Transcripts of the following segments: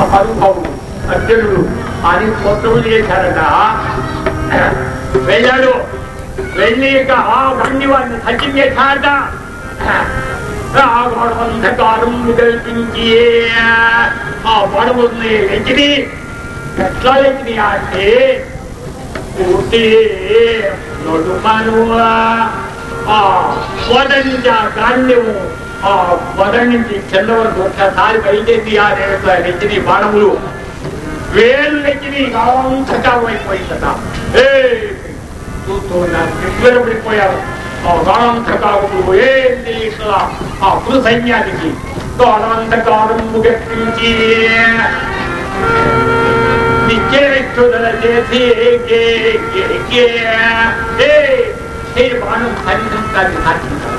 మహానుభావుడు అర్జునుడు అని స్తోత్రములు చేశారట వెళ్ళాడు. వెళ్ళాక ఆ వండి వాడిని సత్యం చేశాడట. అంధకారం కల్పించి ఆ పడవల్ని ఎక్కిది ఎట్లా ఎక్కిది అంటే పూర్తి నడుమను ఆ పొద నుంచి ఆ కాండము ఆ పొద నుంచి కింద వరకు ఒక్కసారి పైకేసి ఆ రేట్ల నెక్కిని బాణములు వేలు నెక్కిని అంతకాలం అయిపోయిందట ఏ చూస్తూ నిబ్బరపడిపోయారు ఆ గాఢంధకారములు ఏం తెలియట్లా ఆ కుల సైన్యానికి గాఢంధకారం ముగించి నిత్యేష్టుదల చేసి గే గే గే ఏ. ఏ బాణం హరిశంకాన్ని సాధించారు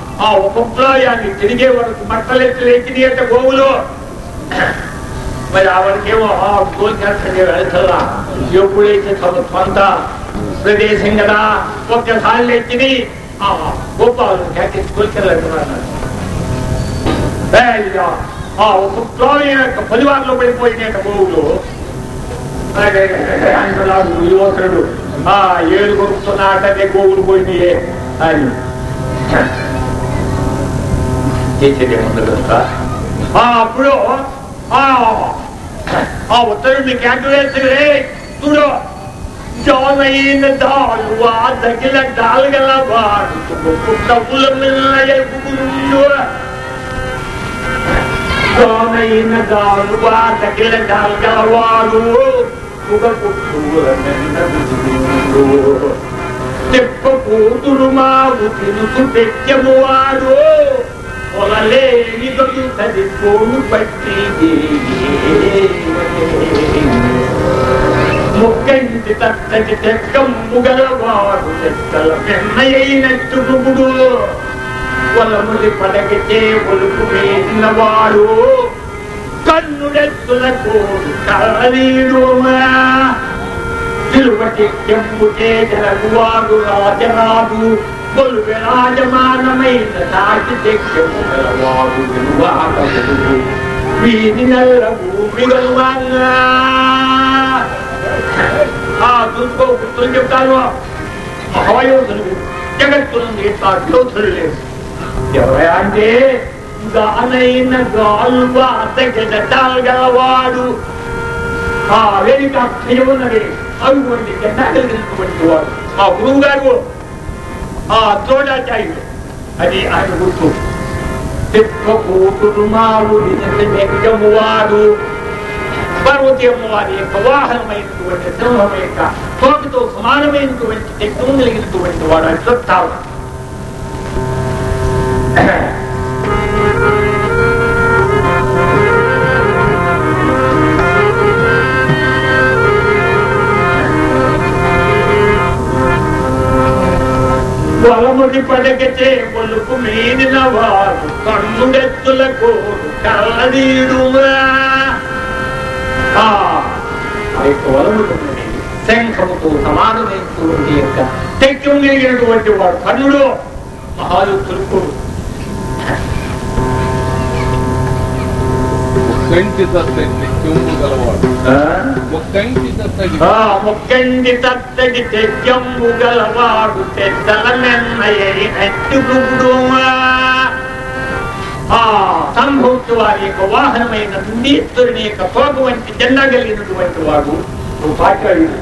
ఆ ఉపప్రాయాన్ని తిరిగే వరకు మట్టలెత్తి లేచింది అంటే గోవులు మరి ఆవిడకేమో ఆ గోచరసంగా వెళ్తుందా ఎప్పుడైతే తమ సొంత ప్రదేశం కదా ఒక్కసారి లేచింది ఆ గోపాలు గోచరన్నారు ఆ ఉపప్రాయం యొక్క పరివారంలో పడిపోయిన గోవులు అంటున్నాడు యువకుడు ఆ ఏడు కొడుకున్నాటనే గోవులు పోయినాయే అని చేసేది ఏముంది కనుక ఆ అప్పుడు. ఆ. ఆ ఉత్తరుడిని క్యాల్కులేసరే చూడు. జానైన దాలువా తగిల దాల్గల వాడు. పుట్టపుల మిల్లయ్య జానైన దాలువా తగిల దాల్గల వాడు. తెప్ప కూతురు మావు తిరుసు తెచ్చము వాడు. పొలలేని దొరుకుతుంది పోను పట్టి ముక్కంటి తట్టటి తెక్కమ్ము గలవాడు తెక్కల పెన్నయైనట్టు గుబుడు పొలములి పడగచే ఒలుపు వేసినవాడు కన్నుడెత్తుల కోడు కలనీడుమా తిరుపతి చెంపుటే జరగువాడు రాజరాజు. కొలువె రాజమానమైన గలవాడు విలువాడు వీధి నల్ల భూమి ఆ చూసుకో గుర్తులు చెప్తాను. మహాయోధులు జగత్తులు యోధులు లేదు ఎవరా అంటే గానైన గాల్వ గలవాడు. ఆ వేదిక ఉన్నది అటువంటి జెండా కలిగినటువంటి వాడు మా గురువు గారు ఆ ద్రోణాచార్యుడు అది ఆయన గుర్తు. తిప్పకూతురు మావుడి వాడు పార్వతి అమ్మవారి యొక్క వాహనమైనటువంటి సింహం యొక్క తోకతో సమానమైనటువంటి శక్తం కలిగినటువంటి వాడు అశ్వత్థామ వలముడి పడకచే ఒలుపు మీదిన వారు కన్నుడెత్తుల కోరు కళ్ళనీడుమా ఆ యొక్క వలముడు శంఖముతో సమానమైనటువంటి యొక్క తెక్యం కలిగినటువంటి వాడు కన్నుడు మహాయుద్ధులకు ముక్కంటి తత్తడి చెంపు గలవాడు ముక్కంటి తత్తడి ఆ తత్తడి తెగ్గమ్ము గలవాడు తెద్దల మెన్నయ్యుడు ఆ సంభూతి వారి యొక్క వాహనమైన దుండీశ్వరుని యొక్క తోక వంటి జెండా కలిగినటువంటి వాడు ఉపాధ్యాయుడు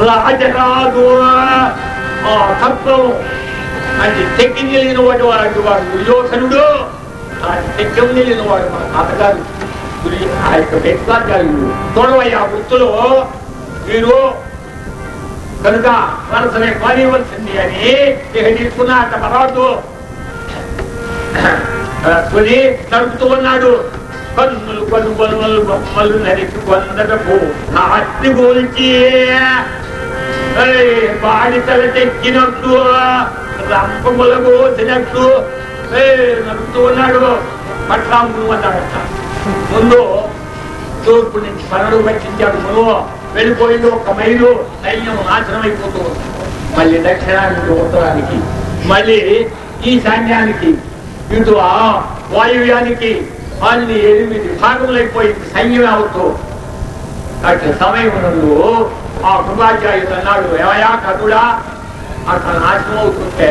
రాజరాజు ఆ తత్వం అని తెక్కి వాడు వాడు దుర్యోధనుడు నిత్యం లేని వాడు మన తాతగారు గురి- ఆ యొక్క వ్యక్తాచార్యుడు ఆ వృత్తులో మీరు కనుక మనసునే పానివ్వాల్సింది అని ఇక తీసుకున్న పర్వాదు కొని నడుపుతూ ఉన్నాడు కన్నులు కొను కొనుమలు బొమ్మలు నరికి కొందటపు నా నాటి గోల్చి బాడితల తెచ్చినట్టు రంపముల కోసినట్టు నడుతూ ఉన్నాడు పట్టాము అన్నాడట ముందు తూర్పు నుంచి పనులు పట్టించాడు మునువు వెళ్ళిపోయింది ఒక మైలు. సైన్యం నాశనమైపోతూ మళ్ళీ దక్షిణానికి ఉత్తరానికి మళ్ళీ ఈ సైన్యానికి ఇటు ఆ వాయువ్యానికి అన్ని ఎనిమిది భాగములైపోయింది సైన్యం అవుతూ. అటు సమయం ఆ కృపాచార్యుడు అన్నాడు ఏమయా కథుడా అక్కడ నాశనం అవుతుంటే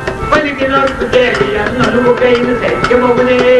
మగల మొంగల పలికినట్టు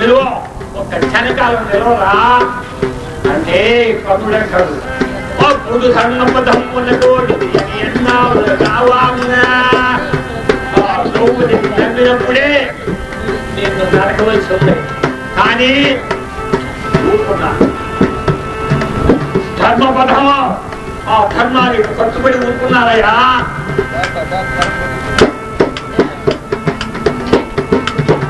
నిలువ. ఒక క్షణకాలం నిలవరా? అంటే కనుడంటాడు అప్పుడు సన్నపదమ్మునకు ఎన్నావు కావాలన్నా నేను నరకవలసి ఉంది. కానీ ఊరుకున్నా. ధర్మపదం ఆ ధర్మానికి కట్టుబడి ఊరుకున్నారయ్యా.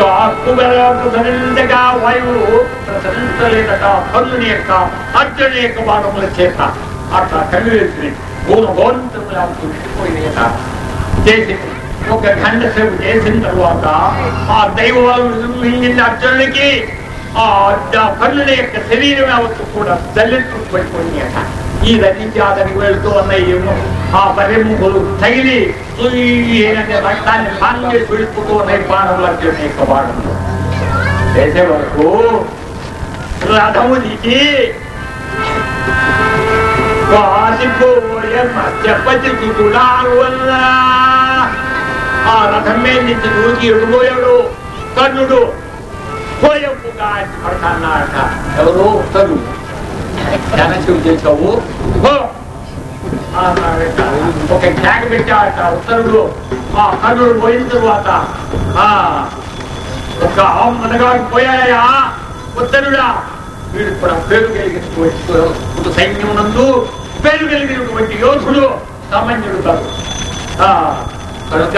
ఆకుబెలగా వాయువు ప్రసరించలేదట కన్నుని యొక్క అర్జుని యొక్క భాగముల చేత. అట్లా కలివేసి భూమ గోంతములా చుట్టుకుపోయినట చేసి ఒక గంట సేపు చేసిన తర్వాత ఆ దైవం మింగింది అర్జునుడికి ఆ కన్నుని యొక్క శరీరం యావత్తు కూడా దళితులు పడిపోయినాయట ఈ రచించి అతనికి వెళ్తూ ఉన్నాయి ఆ పరిముఖులు తగిలి ఏంటంటే రక్తాన్ని పానం చేసి విడిపోతూ ఉన్నాయి బాణంలో అర్జునుని యొక్క బాణంలో చేసే వరకు రథము దిగి వాసిపోయే మధ్యపతి వల్ల ఆ రథం మీద నుంచి దూకి ఎడిపోయాడు కర్ణుడు పోయప్పుగా పడతాన్నాడట ఎవరో కర్ణుడు ధ్యానం చేసావు ఒక ట్యాగ్ పెట్టాడట ఉత్తరుడు. ఆ కర్ణుడు పోయిన తరువాత. ఒక మనగాడు పోయాయా? ఉత్తరుడా వీడు కూడా పేరు కలిగిన సైన్యం నందు పేరు కలిగినటువంటి యోధుడు సామాన్యుడు కాదు. కనుక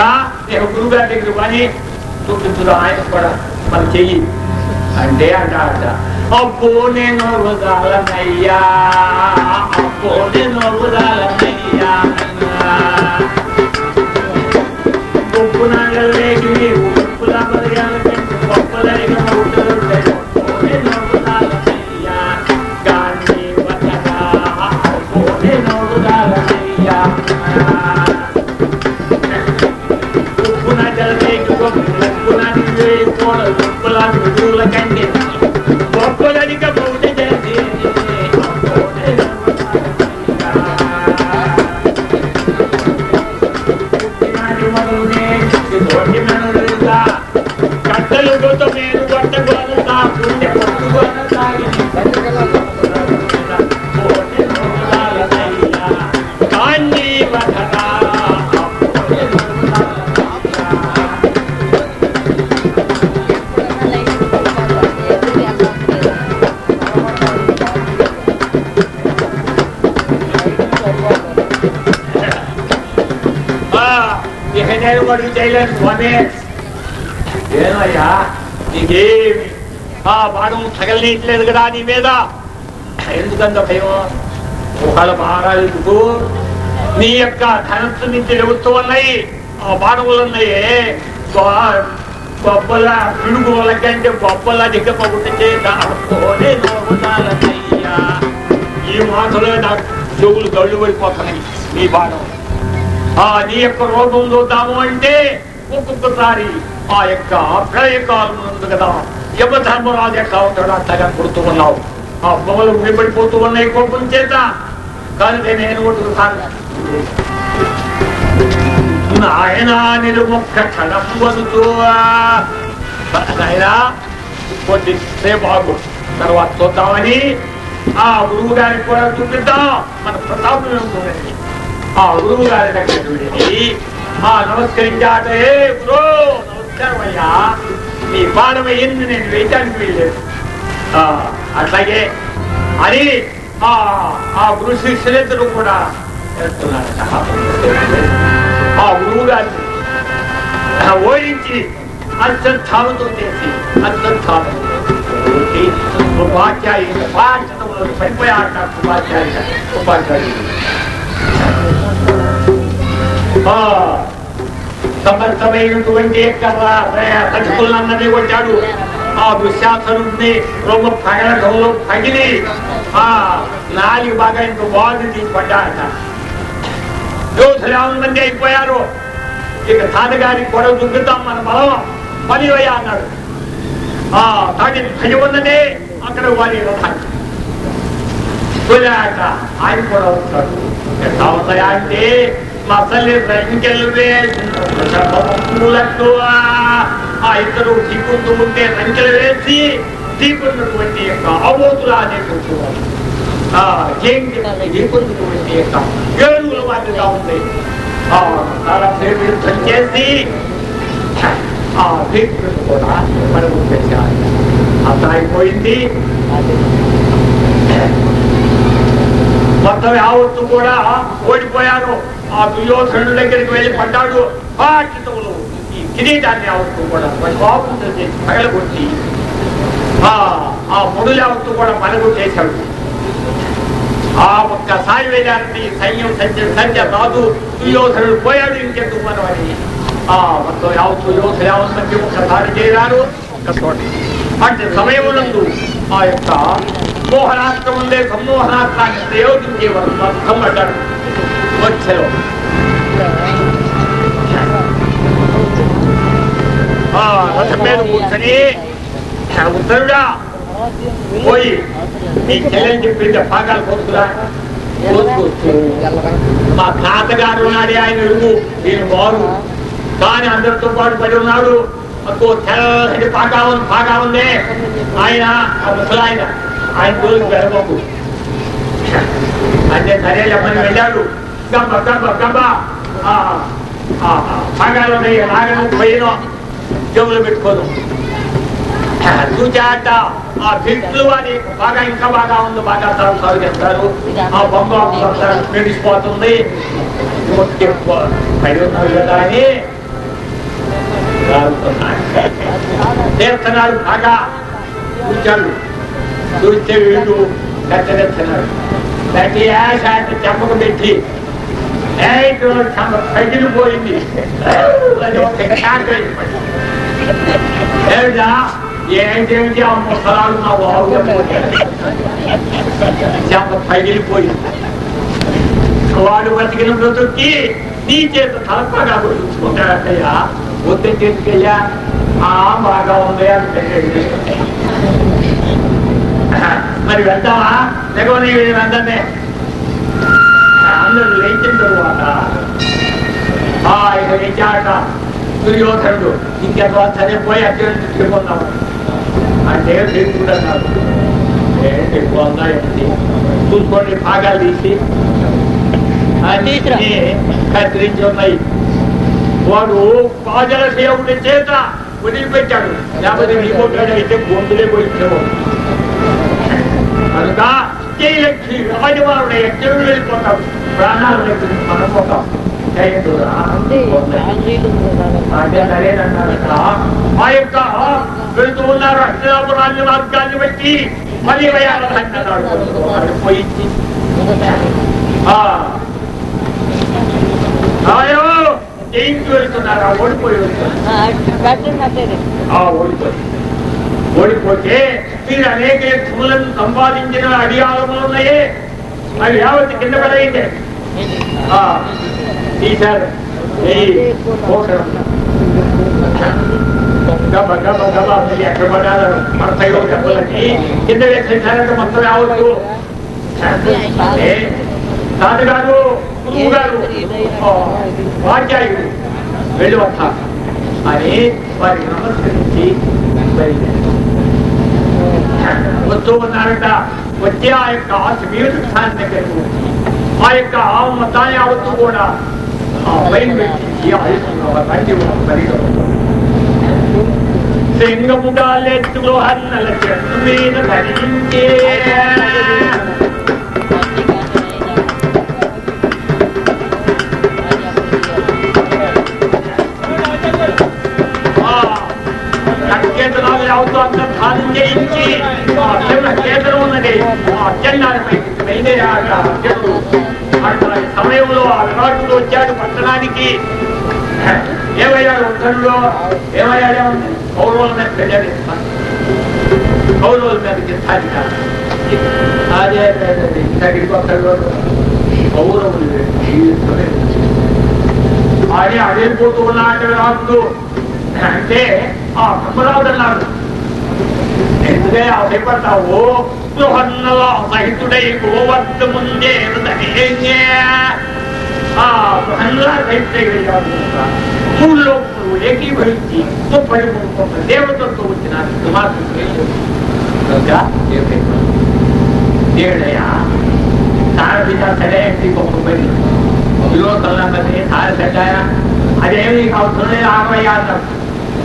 నేను గురువు గారి దగ్గర కానీ చూపించుదా ఆయన కూడా మన చెయ్యి. అంటే అంటాడట అబ్బో నేను వదాలనయ్యా అబ్బో నేను వదాలనయ్యా ఉప్పు నాగలేకి Thank you. స్వామి ఏమయ్యా? నీకేమి? ఆ బాణం తగలనీయట్లేదు కదా నీ మీద? ఎందుకంత భయం ఒకళ్ళ మహారాజుకు నీ యొక్క ధనస్సు నుంచి వెలుగుతూ ఉన్నాయి. ఆ బాణములు ఉన్నాయి. బొబ్బల పిడుగు వాళ్ళకంటే బొబ్బల దిగ్గపగుంటే ఈ మాటలో నాకు చెవులు గళ్ళు పడిపోతున్నాయి. నీ బాణం. ఆ నీ యొక్క రోగం చూద్దాము అంటే ఒక్కొక్కసారి ఆ యొక్క ప్రళయకాలం ఉంది కదా యమధర్మరాజు ఎట్లా ఉంటాడు అట్లాగా కొడుతూ ఉన్నావు. ఆ బొమ్మలు విడిపడిపోతూ ఉన్నాయి కోపం చేత. కానీ నేను ఒకసారి నాయన నిలుముక్క క్షణం వదుతూ నాయన కొద్దిసేపు ఆగు తర్వాత చూద్దామని ఆ గురువు గారికి కూడా చూపిద్దాం. మన ప్రతాపం ఏముంటుందండి ఆ గురువు గారి దగ్గర వెళ్ళి నమస్కరించాటే ఏ గురు నమస్కారం అయ్యా. నీ బాణం నేను వేయటానికి వెళ్ళలేదు అట్లాగే అని ఆ గురు శిష్యులిద్దరూ కూడా చేస్తున్నారట ఆ గురువు గారిని ఓడించి అశ్వత్థామతో చేసి అశ్వత్థామం ఉపాధ్యాయులు ఉపాధ్యాయుడు ఉపాధ్యాయుడు ఉపాధ్యాయులు ఉపాధ్యాయులు ఆ, సమర్థమైనటువంటి కట్టుకులన్నది కొట్టాడు ఆ దుశ్శాసనుడిని రొమ్మ పగలటంలో పగిలి ఆ నాలుగు బాగా ఇంకో బాధ తీసి పడ్డాడట యోధులు యాభై మంది అయిపోయారు ఇక తాతగారికి గొడవ దుగ్గుతాం మన బలం పని అయ్యా అన్నాడు ఆ తాటి భయం ఉన్నదే అక్కడ వారి రథాన్ని వెళ్ళాక ఆయన కూడా వస్తాడు ఎట్లా ఉన్నాయా అంటే మసలి రంకెలు వేసినట్టు ఆ ఇద్దరు దిక్కుంటూ ఉంటే రంకెలు వేసి దిక్కున్నటువంటి యొక్క అవోతులు అనేటువంటి ఆ జేంకి యొక్క ఏడుగుల మాదిరిగా ఉంది ఆ యుద్ధం చేసి ఆ కూడా అయిపోయింది మొత్తం యావత్తు కూడా ఓడిపోయారు ఆ దుర్యోధనుడి దగ్గరికి వెళ్ళి పడ్డాడు. పాఠితములు ఈ కిరీటాన్ని యావత్తు కూడా కోపం చేసి పగలగొట్టి ఆ ముడులు యావత్తు కూడా పగలగొట్టేశాడు ఆ ఒక్కసారి వెళ్ళారంటే ఈ సైన్యం సంచ సంచ రాదు దుర్యోధనుడు పోయాడు ఇంకెందుకు మనం అని ఆ మొత్తం యావత్తు యోధ యావత్తుకి ఒక్కసారి చేరారు. ఒక్కసారి అంటే సమయమునందు ఆ యొక్క మోహనాస్త్రం ఉండే సమ్మోహనాస్త్రాన్ని ప్రయోగించే వరకు అర్థం పడ్డాడు. వచ్చలో ఆ రథం మీద కూర్చొని ఉత్తరుడా పోయి నీ చెల్లెని చెప్పింది పాకాలు పోతురా మా తాతగారు ఉన్నాడే ఆయన ఎరుగు నేను వారు. కానీ అందరితో పాటు పడి ఉన్నాడు. మాకు తెల్లటి పాగా ఉంది పాగా ఉంది ఆయన ఆ ముసలాయన. ఆయన రోజు వెళ్ళబోకు. అంటే సరే చెప్పని వెళ్ళాడు. గబ్బ గబ్బ గబ్బ ఆ, ఆ, ఆ, పాగాలు ఉన్నాయి నాగను పోయిన చెవులు పెట్టుకోను చూచాట ఆ భిట్లు అని బాగా ఇంకా బాగా ఉంది బాగా సాగు సాగు చేస్తారు ఆ బొమ్మ మెడిసిపోతుంది పడి ఉన్నారు కదా అని చేస్తున్నాడు బాగా చూచాడు చూస్తే వీడు కట్టెత్తున్నాడు ప్రతి ఆశ అంటే చెంపకు పెట్టి ఏటో చెంప అది ఒక ఏమిటా? ఏంటేమిటి ఆ ముసలాడు నా వారు చెంప పగిలిపోయింది వాడు బతికిన బ్రతుక్కి నీ చేత తలపగా చూసుకుంటాడయ్యా వద్ద చేతికయ్యా ఆ బాగా ఉంది అంటే మరి వెళ్తావా? లేకపోతే వెళ్తానే అందరూ లేచిన తరువాత ఆ ఇక లేచాక దుర్యోధనుడు ఇంకెంత సరే పోయి అర్జునుడు తిరుగున్నాము అంటే భీముడు అన్నాడు ఏ ఎక్కువ ఉన్నాయండి చూసుకోండి భాగాలు తీసి. అన్ని కత్తిరించి ఉన్నాయి. వాడు పాజల సేవుడి చేత వదిలిపెట్టాడు. లేకపోతే నీకోటాడు అయితే గొంతులే పోయించేవాడు కనుక జయలక్ష్మి రాజవారుడు ఎక్కడ వెళ్ళిపోతాం ప్రాణాలు లేకుండా మనం ఇక్కడ. ఆ యొక్క వెళుతూ ఉన్నారు హస్తినాపురాన్ని మార్గాన్ని బట్టి మళ్ళీ ఆ. ఆయో జయించి వెళ్తున్నారా? ఓడిపోయి ఓడిపోయి. ఓడిపోతే మీరు అనేక లక్ష్ములను సంపాదించిన అడియాలములు ఉన్నాయే. అది యావత్ కింద పడైంది. ఆ, గబ గబ గబ ఎక్కడ దెబ్బలకి కింద వేసేసారంటే మొత్తం రావద్దు. ఏ, గారు గురువు గారు వెళ్ళి వస్తా అని వారి నమస్కరించి వస్తూ ఉన్నారట. వచ్చే ఆ యొక్క శిబిర దగ్గరకు ఆ యొక్క ఆ మొత్తాన్ని యావత్తు కూడా ఆ బయలు పెట్టి తండ్రి సింగముడాలెత్తులో అన్నల చెట్టు మీద ధరించే అంత దానం ఆ చిన్న కేంద్రం ఉన్నది ఆ అత్యండాలపై బయలుదేరాక చెట్టు అక్కడ సమయంలో ఆ విరాటుడు వచ్చాడు పట్టణానికి. ఏమయ్యాడు ఉత్తరంలో ఏమయ్యాడు? కౌరవుల మీద వెళ్ళాడు కౌరవుల మీద యుద్ధానికి అదే అదే, అదే, ఇక్కడికి ఒకళ్ళు కౌరవులు యుద్ధమే. అడిగిపోతూ ఉన్నాడు అంటే ఆ బ్రహ్మరావుడు అన్నాడు. ಎಂದೇ ಅಧಿಪತ ಓ ಬೃಹನ್ನೋ ಸಹಿತುಡೈ ಗೋವತ್ ಮುಂದೆ ಆ ಬೃಹನ್ನ ಸಹಿತ ಮೂರು ಲೋಕಗಳು ಏಕೀಭವಿಸಿ ಒಬ್ಬರಿ ಮುಂದೆ ದೇವತತ್ವ ಉಚ್ಚಿನ ಮಾತು ಹೇಳೆಯ ಸಾರಬಿದ ತಡೆ ಎತ್ತಿಕೊಂಡು ಬನ್ನಿ ವಿರೋಧ ಅಲ್ಲೇ ಸಾರ ಸಟಾಯ ಅದೇನಿಗೆ ಅವ್ರು ತೊಳೆ ಆಮಯ ಅಂತ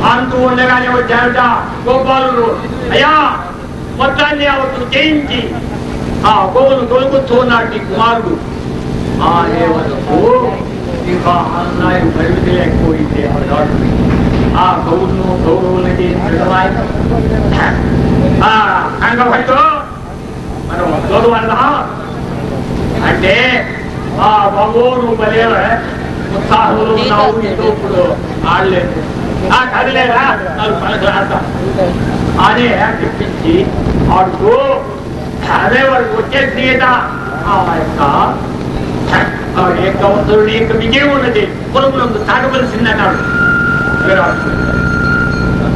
అంటూ ఉండగానే వచ్చారట గోపాలుడు. అయ్యా మొత్తాన్ని అవతు చేయించి ఆ గోవును తొలుగుతూ ఉన్నాడు నీ కుమారుడు. ఆ దేవతకు ఇంకా అన్నాయి పరిమితి లేకపోయింది ఆ ఆ గౌరును గౌరవులకి ఆ అంగభట్టు మనం చదువు అన్నా అంటే ఆ బాబు బలే ఉత్సాహంలో ఉన్నావు నీతో ఇప్పుడు ఆడలేదు. నాకు పలకలాడతా అని తెప్పించి ఆడుతూ అదే వాడికి వచ్చే ఆ యొక్క ఆ యొక్క విజయం ఉన్నది. పొరుగులందు తాగవలసిందన్నాడు విరాడు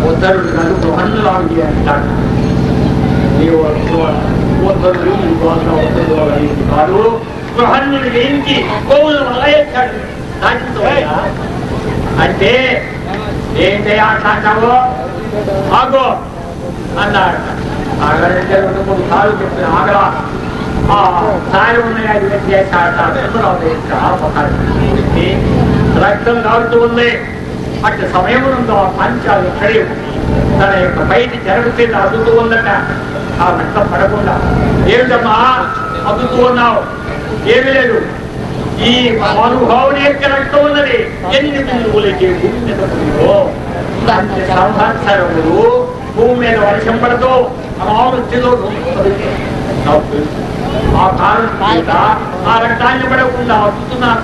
ఉత్తరుడు కాదు బృహన్లాంటి అంటాడు నీవు ఉత్తరుడు ఉత్తరుడు కాదు. బృహన్నుడు కోవులు అంటే ఏం ఆటావు ఆగో అన్నాడు ఆగలంటే రెండు మూడు సార్లు చెప్పిన ఆగలా ఆ సారి ఉన్నాయి అది చేసి రక్తం కాలుతూ ఉంది అటు సమయం ఉందో. ఆ పంచాలు ఎక్కడే తన యొక్క బయట జరుగుతుంది అదుతూ ఉందట. ఆ రక్తం పడకుండా ఏమిటమ్మా? అదుతూ ఉన్నావు. ఏమి లేదు. ఈ మహానుభావుని యొక్క రక్తం ఉన్నది ఎన్ని బిందువులకి భూమి మీద పడిందో సంవత్సరములు భూమి మీద వర్షం పడుతూ అమావస్యలో ఆ కారణం మీద ఆ రక్తాన్ని పడకుండా అద్దుతున్నారు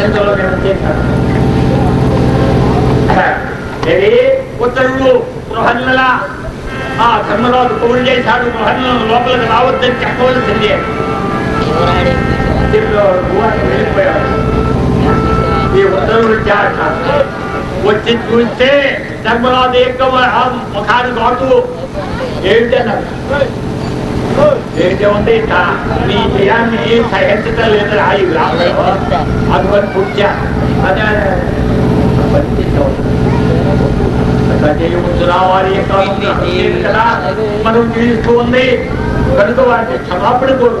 ఎంతలో నేను చేశాను ఉత్తరుడు బృహన్నల ఆ ధర్మరాజు కౌలు చేశాడు బృహన్నలను లోపలికి రావద్దని చెప్పవలసిందే. దీనిలో గువాకి వెళ్ళిపోయాడు ఈ ఉత్తరుడు చేత వచ్చి చూస్తే ధర్మరాజు యొక్క ముఖాన్ని కాటు ఏంటన్నారు ఏంటి ఉంది ఇట్లా నీ జయాన్ని సహించటం లేదు రాయి అందుకని పూజ అదే ఇలా చేయవచ్చు రావాలి కాదు కదా మనం జీవిస్తూ ఉంది కనుక వాటిని క్షమాపణ కోరు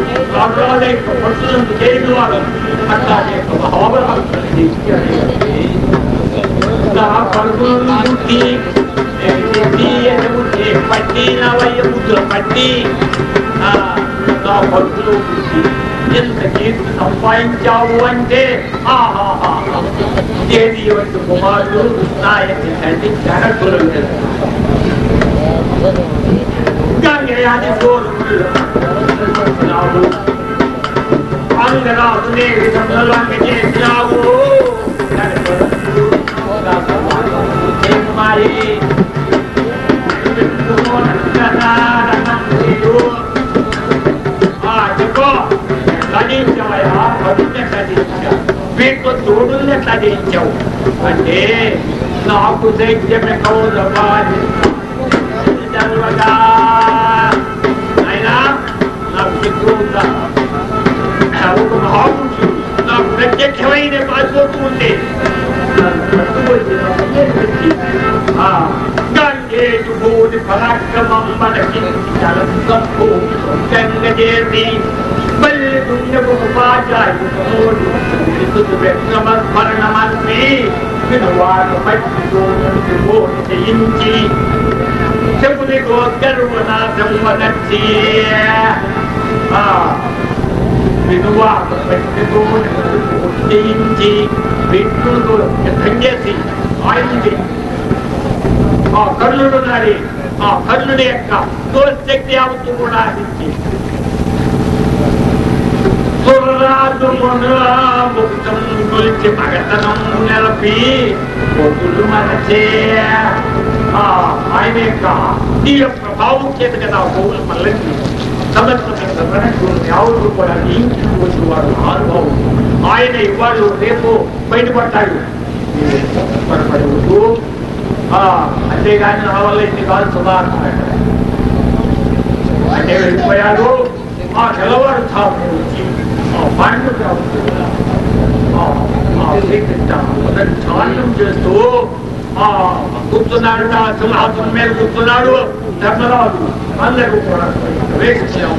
జయించేవారు రాజరాజు పట్టులను చేరిన వారు అట్లాగే మహాబలవంతులు పడుకుని పట్టి నా వయ్య ముద్దుల పట్టి ఆ, నా పడుకులో పుట్టి ఎంత కీర్తి సంపాదించావు అంటే ఆహాహా దేవి వంటి కుమారుడు నా యొక్క తండ్రి జనకులు గంగయాది కోరుకున్నావు Tadi jauh, ande, nak aku sejak mereka orang você, na sua geração, a itu budi parat mamma dakin dalam kampung dan ngediri bel dunia berbaca mohon itu sebab nama mana mati kenawa kepat itu itu inci sebut itu kerana semua nanti ah పట్టి జయించి విష్ణుడు యుద్ధం చేసి ఆయుంది ఆ కర్ణుడు గారి ఆ కర్ణుడి యొక్క దోశక్తి అవుతూ కూడా ఆశించి ముక్తం గురించి మగతనం పొద్దులు మనచే ఆయన యొక్క ప్రభావం చేత కదా గోవులు మళ్ళీ సమర్థమైన కూడా ఇంటికి వాడు అనుభవం ఆయన ఇవాళ రేపు బయటపడతాడు అంతేగాని నా వల్ల ఇంటి కాదు సుధారణ అంటే వెళ్ళిపోయాడు ఆ తెల్లవారు తాము చేస్తూ కూర్చున్నాడు సింహాసనం మీద కూర్చున్నాడు ధర్మరాజు అందరూ కూడా ప్రవేశించాము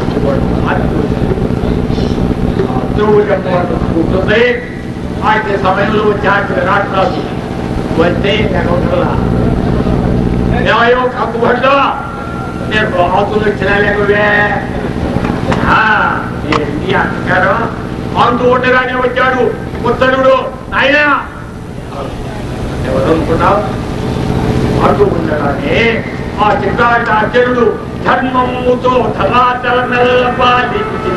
ధ్రువు చెప్పవాడు కూర్చుంది సమయంలో వచ్చాడు విరాట్రాజు వస్తే కనవసరలా కప్పుబడ్డా నేను బాతులు వచ్చినా లేకవే ఏంటి అంటారు అంటూ ఉండగానే వచ్చాడు. ఉత్తరుడు ఆయన ఎవరు అనుకున్నావు అంటూ ఉండగానే ఆ చిత్రాచార్యుడు ధర్మముతో ధరాచల మెల్లపాలించి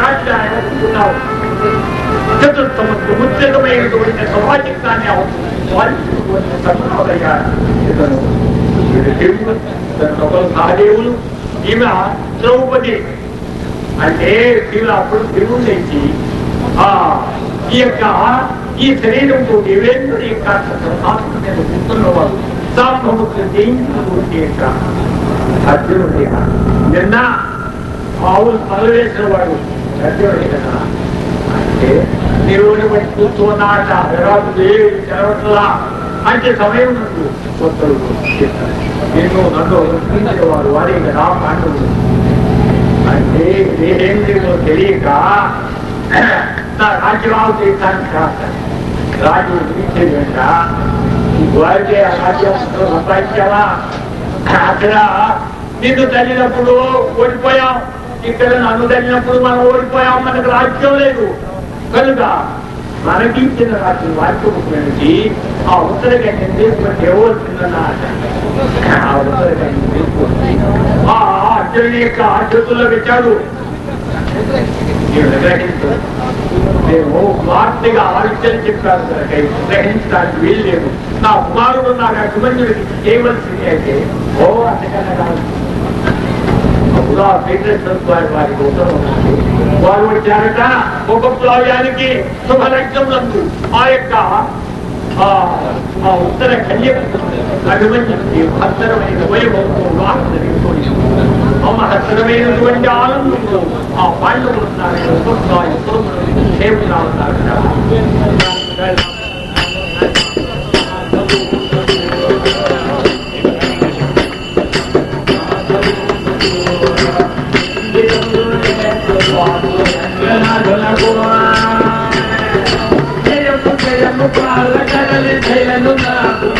రాజ్యాన్ని చతుర్థముకు ముచ్చటమైనటువంటి సమాజికాన్ని సహదేవులు ఈమె ద్రౌపది. అంటే ఈమె అప్పుడు దేవుడు ఈ యొక్క ఈ శరీరంతో దేవేంద్రుడి యొక్క ఆత్మ మీద కూర్చున్నవాడు సాంభముఖులు జయించినటువంటి అర్జునుడి నిన్న ఆవులు తలవేసిన వాడు అర్జునుడి కదా అంటే నిరువుని బట్టి కూర్చున్నాట విరాటు తెరవట్లా? అంటే సమయం నుండి కొత్తలు నేను నన్ను వారు వారి కదా పాండవులు అంటే దేహేంద్రియంలో తెలియక నా రాజ్యవాహు తీర్థాన్ని కాదు. రాజు విధించేదంట వారికి ఆ రాజ్యం సంపాదించావా అక్కడ నిన్ను తల్లినప్పుడు ఓడిపోయాం. ఇక్కడ నన్ను తల్లినప్పుడు మనం ఓడిపోయాం మనకు రాజ్యం లేదు. కనుక మనకి ఇచ్చిన రాజ్యం వాక్యముఖమైనది ఆ ఉత్తర తీసుకుంటే ఎవరు ఇవ్వవలసిందన్న ఆ ఉత్తర గంటం ఆ అర్జునుని యొక్క ఆశతుల్లో పెట్టాడు. నేను గ్రహించు ఆలోచన చెప్పారు కనుక గ్రహించడానికి వీలు లేదు. నా కుమారుడు నాకు అభిమన్యుడికి చేయవలసింది అయితే ఓ అంతకన్నా వారికి వారు వచ్చారట ఒక ప్లావ్యానికి శుభలగ్నంలో ఆ యొక్క ఆ ఉత్తర కన్య అభిమన్యుడికి భద్రమైన వైభవంతో వివాహం జరిగిపోయింది ఆ మహత్తరమైనటువంటి ఆనందంలో ఆ పాండవులు ఉన్నారు క్షేమంగా ఉన్నారు జయము జయము పాల కదలి జయను నాకు